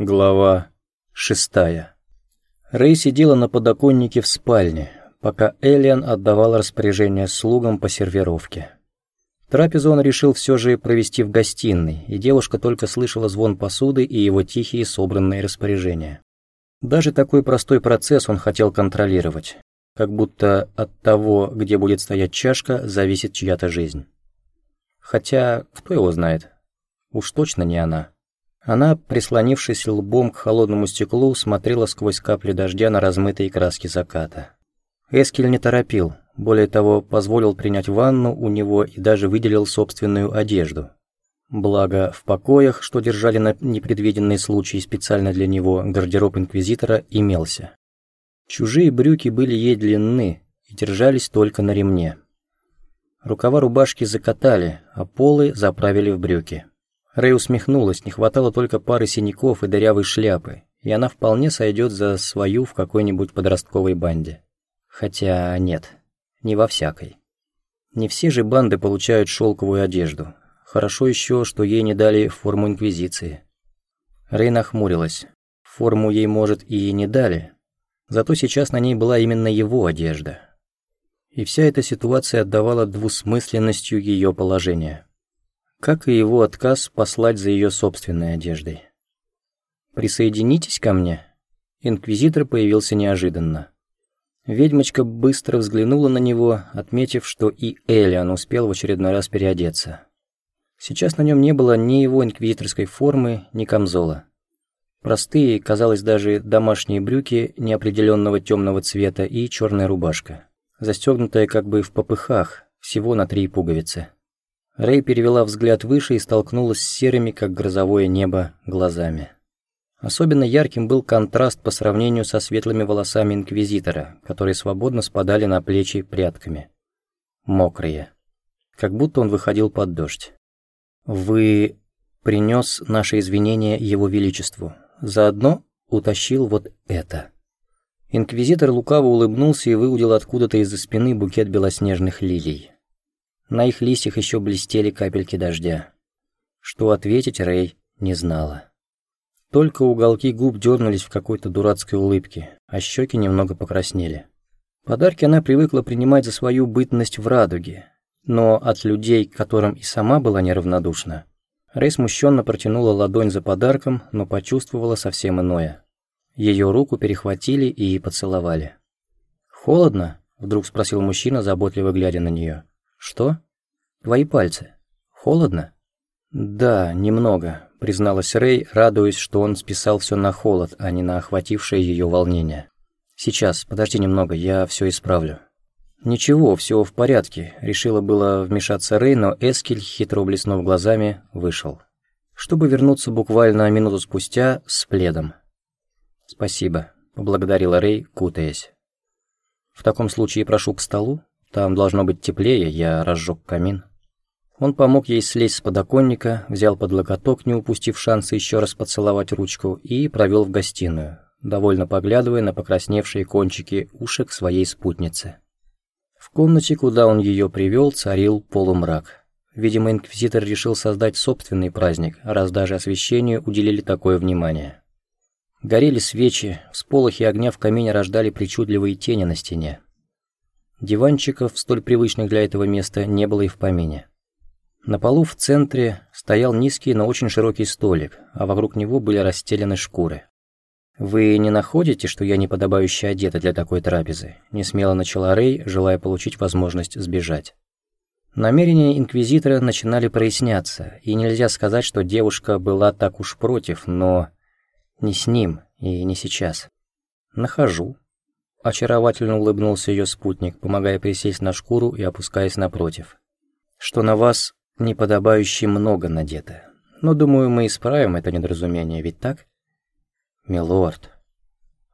Глава шестая. Рэй сидела на подоконнике в спальне, пока Элиан отдавал распоряжение слугам по сервировке. Трапезу он решил все же провести в гостиной, и девушка только слышала звон посуды и его тихие собранные распоряжения. Даже такой простой процесс он хотел контролировать, как будто от того, где будет стоять чашка, зависит чья-то жизнь. Хотя, кто его знает? Уж точно не она. Она, прислонившись лбом к холодному стеклу, смотрела сквозь капли дождя на размытые краски заката. Эскель не торопил, более того, позволил принять ванну у него и даже выделил собственную одежду. Благо, в покоях, что держали на непредвиденный случай специально для него, гардероб Инквизитора имелся. Чужие брюки были ей длинны и держались только на ремне. Рукава рубашки закатали, а полы заправили в брюки. Рэй усмехнулась, не хватало только пары синяков и дырявой шляпы, и она вполне сойдет за свою в какой-нибудь подростковой банде. Хотя нет, не во всякой. Не все же банды получают шелковую одежду. Хорошо еще, что ей не дали форму Инквизиции. Рэй нахмурилась. Форму ей, может, и не дали. Зато сейчас на ней была именно его одежда. И вся эта ситуация отдавала двусмысленностью ее положения как и его отказ послать за ее собственной одеждой. «Присоединитесь ко мне?» Инквизитор появился неожиданно. Ведьмочка быстро взглянула на него, отметив, что и Элиан успел в очередной раз переодеться. Сейчас на нем не было ни его инквизиторской формы, ни камзола. Простые, казалось, даже домашние брюки неопределенного темного цвета и черная рубашка, застегнутая как бы в попыхах, всего на три пуговицы. Рэй перевела взгляд выше и столкнулась с серыми, как грозовое небо, глазами. Особенно ярким был контраст по сравнению со светлыми волосами Инквизитора, которые свободно спадали на плечи прядками. Мокрые. Как будто он выходил под дождь. «Вы...» принес наши извинения Его Величеству. Заодно утащил вот это. Инквизитор лукаво улыбнулся и выудил откуда-то из-за спины букет белоснежных лилий. На их листьях еще блестели капельки дождя. Что ответить Рэй не знала. Только уголки губ дернулись в какой-то дурацкой улыбке, а щеки немного покраснели. Подарки она привыкла принимать за свою бытность в радуге, но от людей, к которым и сама была неравнодушна. Рэй смущенно протянула ладонь за подарком, но почувствовала совсем иное. Ее руку перехватили и поцеловали. «Холодно?» – вдруг спросил мужчина, заботливо глядя на нее. «Что? Твои пальцы. Холодно?» «Да, немного», — призналась Рэй, радуясь, что он списал все на холод, а не на охватившее ее волнение. «Сейчас, подожди немного, я все исправлю». «Ничего, все в порядке», — решила было вмешаться Рэй, но Эскель, хитро блеснув глазами, вышел. Чтобы вернуться буквально минуту спустя с пледом. «Спасибо», — поблагодарила Рэй, кутаясь. «В таком случае прошу к столу», там должно быть теплее, я разжег камин. Он помог ей слезть с подоконника, взял под локоток, не упустив шанса еще раз поцеловать ручку, и провел в гостиную, довольно поглядывая на покрасневшие кончики ушек своей спутницы. В комнате, куда он ее привел, царил полумрак. Видимо, инквизитор решил создать собственный праздник, раз даже освещению уделили такое внимание. Горели свечи, всполохи огня в камине рождали причудливые тени на стене. Диванчиков, столь привычных для этого места, не было и в помине. На полу в центре стоял низкий, но очень широкий столик, а вокруг него были расстелены шкуры. «Вы не находите, что я неподобающе одета для такой трапезы?» – несмело начала Рэй, желая получить возможность сбежать. Намерения Инквизитора начинали проясняться, и нельзя сказать, что девушка была так уж против, но не с ним и не сейчас. «Нахожу», Очаровательно улыбнулся ее спутник, помогая присесть на шкуру и опускаясь напротив. «Что на вас неподобающе много надето. Но, думаю, мы исправим это недоразумение, ведь так?» «Милорд,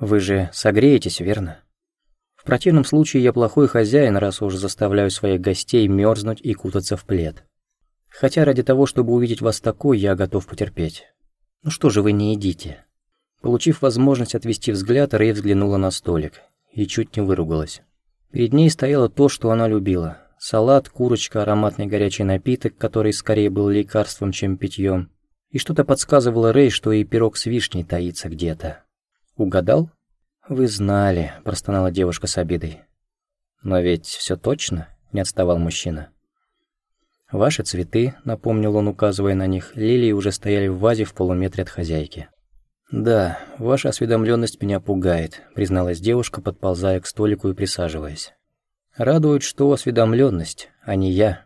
вы же согреетесь, верно?» «В противном случае я плохой хозяин, раз уж заставляю своих гостей мерзнуть и кутаться в плед. Хотя ради того, чтобы увидеть вас такой, я готов потерпеть. Ну что же вы не едите?» Получив возможность отвести взгляд, Рэй взглянула на столик и чуть не выругалась. Перед ней стояло то, что она любила. Салат, курочка, ароматный горячий напиток, который скорее был лекарством, чем питьем. И что-то подсказывало Рэй, что и пирог с вишней таится где-то. «Угадал?» «Вы знали», – простонала девушка с обидой. «Но ведь все точно?» – не отставал мужчина. «Ваши цветы», — напомнил он, указывая на них, лилии уже стояли в вазе в полуметре от хозяйки. «Да, ваша осведомленность меня пугает», — призналась девушка, подползая к столику и присаживаясь. «Радует, что осведомленность, а не я».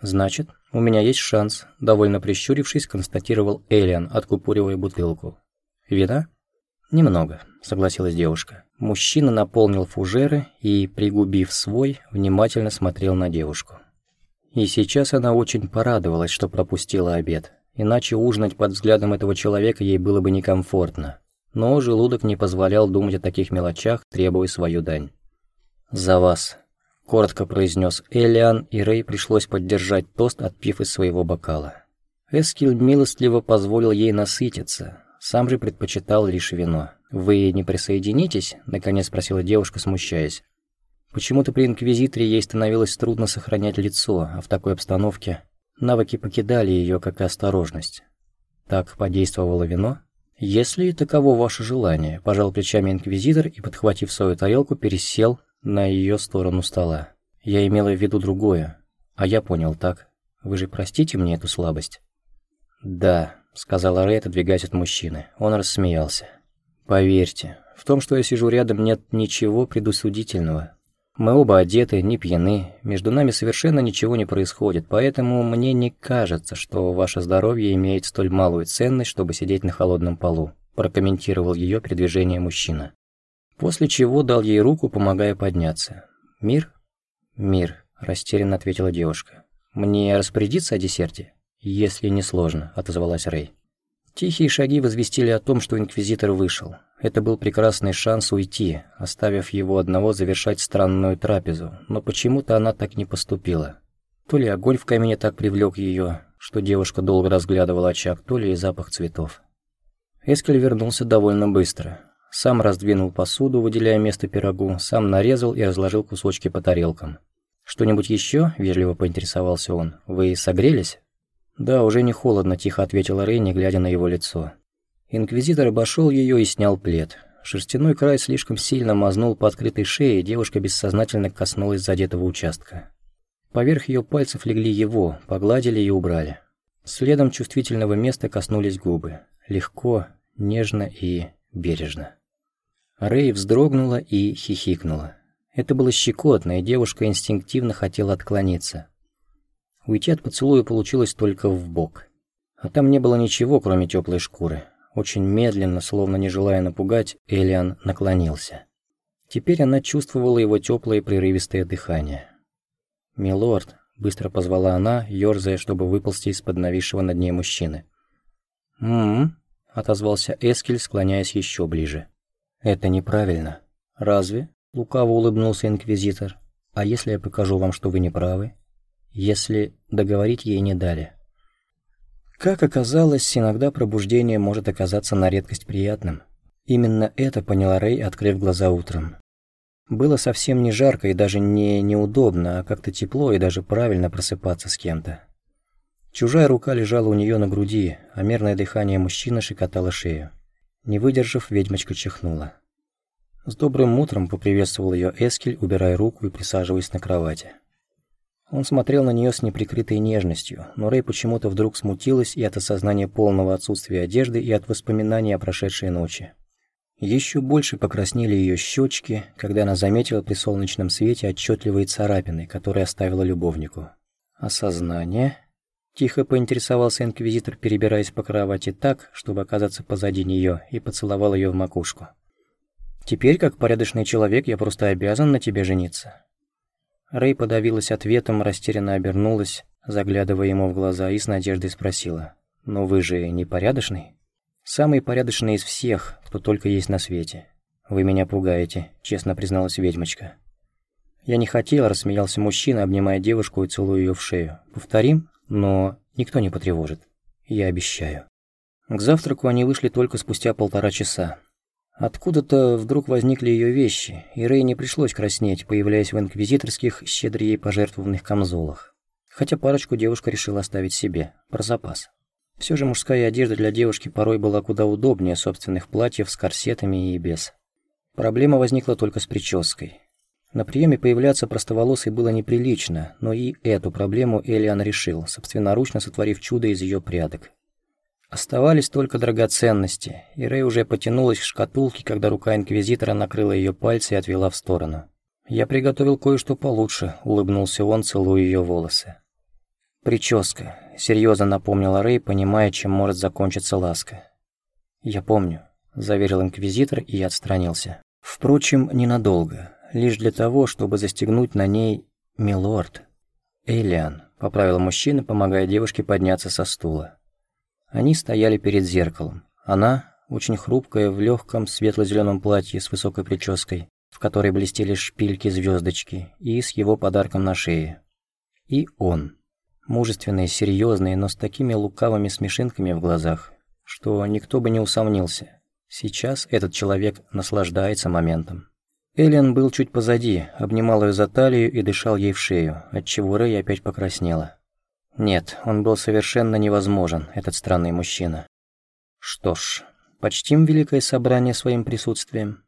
«Значит, у меня есть шанс», — довольно прищурившись, констатировал Элиан, откупоривая бутылку. «Вина?» «Немного», — согласилась девушка. Мужчина наполнил фужеры и, пригубив свой, внимательно смотрел на девушку. И сейчас она очень порадовалась, что пропустила обед, иначе ужинать под взглядом этого человека ей было бы некомфортно. Но желудок не позволял думать о таких мелочах, требуя свою дань. «За вас», — коротко произнес Элиан, и Рэй пришлось поддержать тост, отпив из своего бокала. Эскиль милостливо позволил ей насытиться, сам же предпочитал лишь вино. «Вы не присоединитесь?» — наконец спросила девушка, смущаясь. Почему-то при Инквизиторе ей становилось трудно сохранять лицо, а в такой обстановке навыки покидали ее, как и осторожность. Так подействовало вино? Если таково ваше желание, пожал плечами Инквизитор и, подхватив свою тарелку, пересел на ее сторону стола. Я имела в виду другое. А я понял так. Вы же простите мне эту слабость? Да, сказала Рэй, отодвигаясь от мужчины. Он рассмеялся. Поверьте, в том, что я сижу рядом, нет ничего предусудительного. Мы оба одеты, не пьяны, между нами совершенно ничего не происходит, поэтому мне не кажется, что ваше здоровье имеет столь малую ценность, чтобы сидеть на холодном полу», прокомментировал ее передвижение мужчина. После чего дал ей руку, помогая подняться. «Мир?» «Мир», – растерянно ответила девушка. «Мне распорядиться о десерте?» «Если не сложно», – отозвалась Рэй. Тихие шаги возвестили о том, что Инквизитор вышел. Это был прекрасный шанс уйти, оставив его одного завершать странную трапезу, но почему-то она так не поступила. То ли огонь в камине так привлек ее, что девушка долго разглядывала очаг, то ли и запах цветов. Эскель вернулся довольно быстро. Сам раздвинул посуду, выделяя место пирогу, сам нарезал и разложил кусочки по тарелкам. «Что-нибудь еще?» – вежливо поинтересовался он. «Вы согрелись?» «Да, уже не холодно», – тихо ответила Рейни, глядя на его лицо. Инквизитор обошел ее и снял плед. Шерстяной край слишком сильно мазнул по открытой шее, и девушка бессознательно коснулась задетого участка. Поверх ее пальцев легли его, погладили и убрали. Следом чувствительного места коснулись губы. Легко, нежно и бережно. Рэй вздрогнула и хихикнула. Это было щекотно, и девушка инстинктивно хотела отклониться. Уйти от поцелуя получилось только в бок. А там не было ничего, кроме теплой шкуры. Очень медленно, словно не желая напугать, Элиан наклонился. Теперь она чувствовала его теплое прерывистое дыхание. «Милорд», — быстро позвала она, ерзая, чтобы выползти из-под нависшего над ней мужчины. «М-м-м», отозвался Эскель, склоняясь еще ближе. «Это неправильно». «Разве?» — лукаво улыбнулся Инквизитор. «А если я покажу вам, что вы не правы?» если договорить ей не дали. Как оказалось, иногда пробуждение может оказаться на редкость приятным. Именно это поняла Рэй, открыв глаза утром. Было совсем не жарко и даже не неудобно, а как-то тепло и даже правильно просыпаться с кем-то. Чужая рука лежала у нее на груди, а мерное дыхание мужчины шикотало шею. Не выдержав, ведьмочка чихнула. С добрым утром поприветствовал ее Эскель, убирая руку и присаживаясь на кровати. Он смотрел на нее с неприкрытой нежностью, но Рэй почему-то вдруг смутилась и от осознания полного отсутствия одежды, и от воспоминаний о прошедшей ночи. Еще больше покраснели ее щечки, когда она заметила при солнечном свете отчетливые царапины, которые оставила любовнику. «Осознание?» Тихо поинтересовался инквизитор, перебираясь по кровати так, чтобы оказаться позади нее, и поцеловал ее в макушку. «Теперь, как порядочный человек, я просто обязан на тебе жениться. Рэй подавилась ответом, растерянно обернулась, заглядывая ему в глаза и с надеждой спросила. «Но вы же не порядочный?» «Самый порядочный из всех, кто только есть на свете. Вы меня пугаете», — честно призналась ведьмочка. «Я не хотел», — рассмеялся мужчина, обнимая девушку и целуя ее в шею. «Повторим, но никто не потревожит. Я обещаю». К завтраку они вышли только спустя полтора часа. Откуда-то вдруг возникли ее вещи, и Рэй не пришлось краснеть, появляясь в инквизиторских, щедро ей пожертвованных камзолах. Хотя парочку девушка решила оставить себе, про запас. Все же мужская одежда для девушки порой была куда удобнее собственных платьев с корсетами и без. Проблема возникла только с прической. На приеме появляться простоволосой было неприлично, но и эту проблему Элиан решил, собственноручно сотворив чудо из ее прядок. Оставались только драгоценности, и Рэй уже потянулась к шкатулке, когда рука Инквизитора накрыла ее пальцы и отвела в сторону. «Я приготовил кое-что получше», — улыбнулся он, целуя ее волосы. «Прическа», — серьезно напомнила Рэй, понимая, чем может закончиться ласка. «Я помню», — заверил Инквизитор и отстранился. Впрочем, ненадолго лишь для того, чтобы застегнуть на ней «Милорд». «Эйлиан», — поправил мужчина, помогая девушке подняться со стула. Они стояли перед зеркалом. Она, очень хрупкая, в легком светло-зеленом платье с высокой прической, в которой блестели шпильки-звездочки, и с его подарком на шее. И он. Мужественный, серьезный, но с такими лукавыми смешинками в глазах, что никто бы не усомнился. Сейчас этот человек наслаждается моментом. Эллен был чуть позади, обнимал ее за талию и дышал ей в шею, отчего Рэй опять покраснела. Нет, он был совершенно невозможен, этот странный мужчина. Что ж, почтим великое собрание своим присутствием.